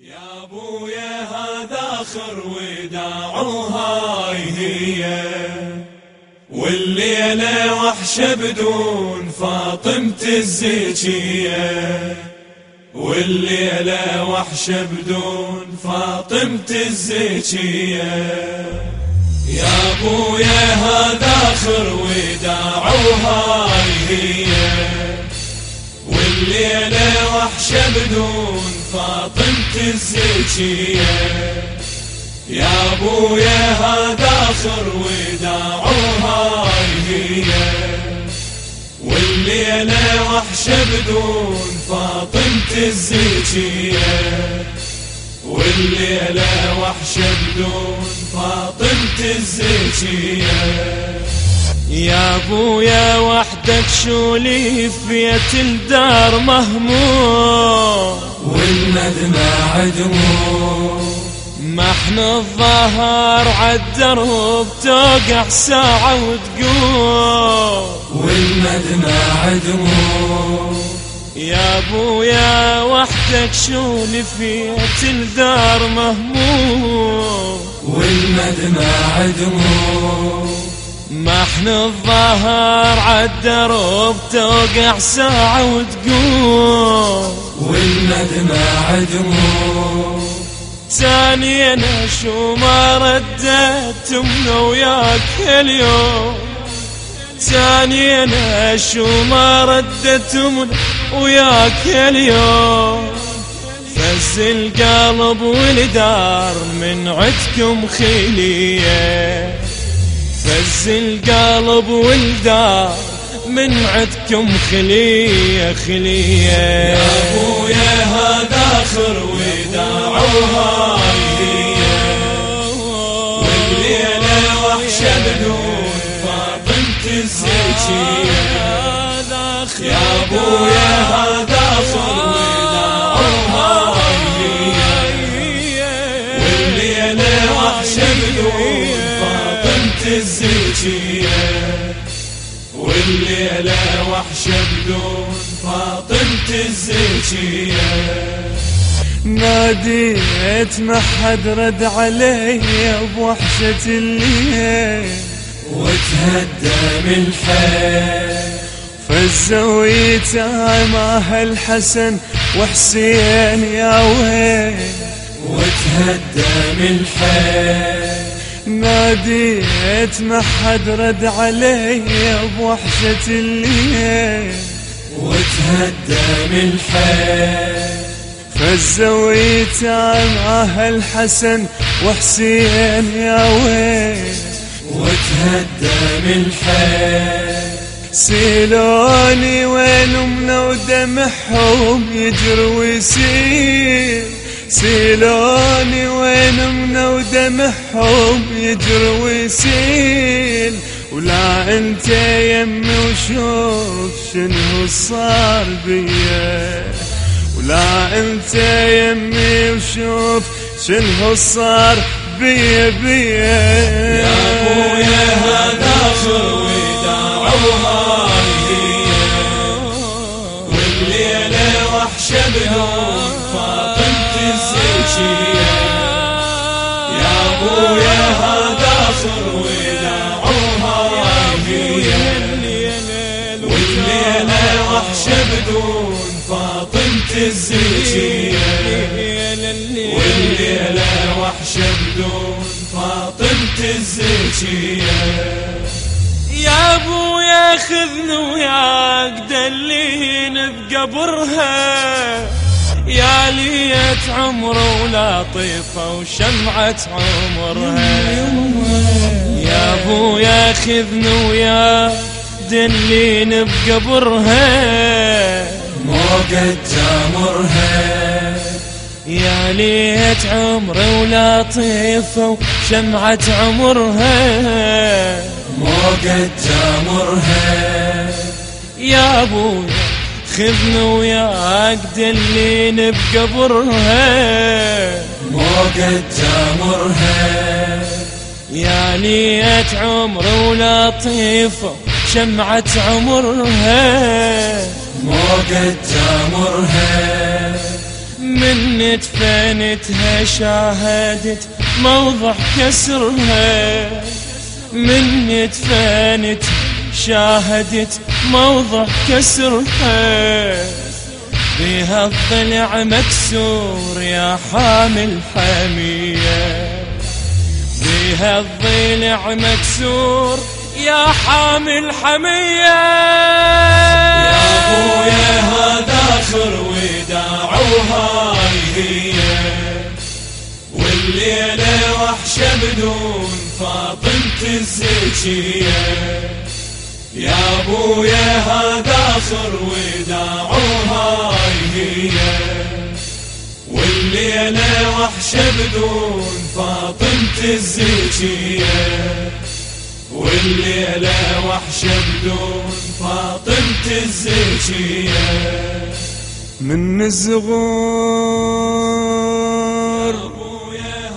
يا أبويا هذا آخر وداع وهاي هي. والليلة وحشة بدون فاطمة الزكية والليلة وحشة بدون فاطمة الزكية يا أبويا هذا آخر وداع وهاي هي. والليلة وحشة بدون فاطمة الزكية يا أبويا هذا اخر وداع وهاي هي والليلة وحشة بدون فاطمة الزكية والليلة وحشة بدون فاطمة الزكية يا أبويا وحدك شولي في بيت الدار مهموم؟ والمدمع ما إحنا الظهر عالدرب توقع ساعة وتقوم. والمدمع دموع يا أبويا وحدك شولي في بيت الدار مهموم؟ والمدمع دموع ما إحنا الظهر عالدرب توقع ساعة وتقوم. والمدمع دموع ثانيا شو ما ردت من وياك اليوم. ثانيا شو ما ردت من وياك اليوم. فز القلب والدار من عدكم خليه فز القلب والدار من عدكم خلية خلية. يا أبويا هذا آخر وداع والليلة وحشة بدون فاطمة الزكية يا أبويا الزكية والليلة وحشة بدون فاطمة الزكية ناديت ما حد رد علي بوحشة الليل. وتهدم الحيل فزوا يتام أهل حسن وحسين يا ويل. وتهدم الحيل ناديت ما حد رد علي بوحشة الليل. وتهدم الحيل فزوا يتام أهل حسن وحسين يا ويل. وتهدم الحيل سيلوني وين امنا ودمعهم يجري ويسيل. سيلوني وين امنا ودمعهم يجري ويسيل ولا انت يمي وشوف شنو صار بيا. ولا انت يمي وشوف شنو صار بيا بيا. يا أبويا هذا اخر وداع وهاي هي والليلة وحشة بدون فاطمة. يا أبويا هذا اخر وداع وهاي هي والليلة وحشة بدون فاطمة الزكية والليلة بدون فاطمة الزكية يا ياخذني وياك دلين بقبرها. يا ليت عمر ولطيفة وشمعة عمرها يا ابو ياخذني وياك دلين بقبرها. موقد جامرها. يا ليت عمري ولطيفة وشمعة عمرها. موقد جامرها. يا أبوي خذني وياك دلين بقبرها. موقد جامرها. يا ليت عمري ولطيفة شمعة عمرها. موقد جامرها. من دفنتها شاهدت موضع كسرها. من دفنت شاهدت موضع كسرها بها الضلع مكسور يا حامل حمية. بها الضلع مكسور يا حامل حمية. يا أبويا هذا آخر وداع وهاي هي. والليلة وحشة بدون فاطمة الزكية. يا أبويا هذا اخر وداع وهاي هي والليلة وحشة بدون فاطمة الزكية والليلة وحشة بدون فاطمة الزكية من الزغور أبويا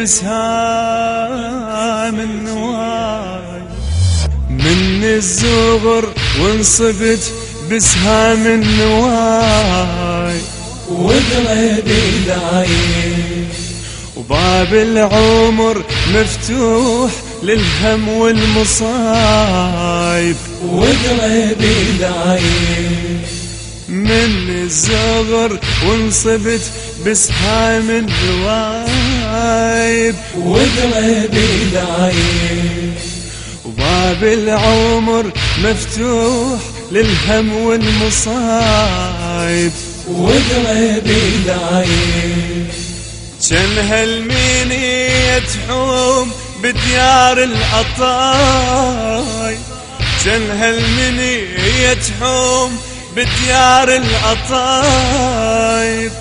بسهام النواي من الزغر وانصبت بسهام النواي وقلبي دايم وباب العمر مفتوح للهم والمصايب. وقلبي دايم من الزغر وانصبت بسهام النوايب وقلبي دايم وباب العمر مفتوح للهم والمصايب. وقلبي دايم كان هالمينية تحوم بديار الأطاي. كان هالمنية تحوم بديار الأطايب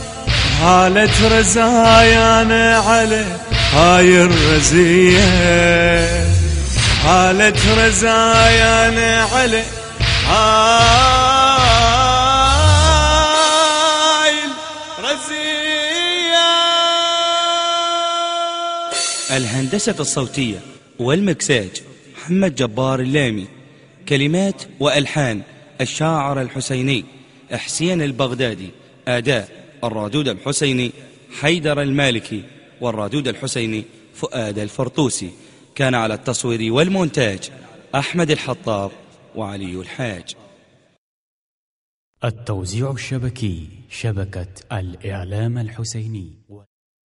هالة رزايانا على هاي الرزية. هالة رزايانا على هاي الرزية. الهندسة الصوتية والمكساج محمد جبار اللامي. كلمات وألحان الشاعر الحسيني حسين البغدادي. أداء الرادود الحسيني حيدر المالكي والرادود الحسيني فؤاد الفرطوسي. كان على التصوير والمونتاج أحمد الحطاب وعلي الحاج. التوزيع الشبكي شبكة الإعلام الحسيني.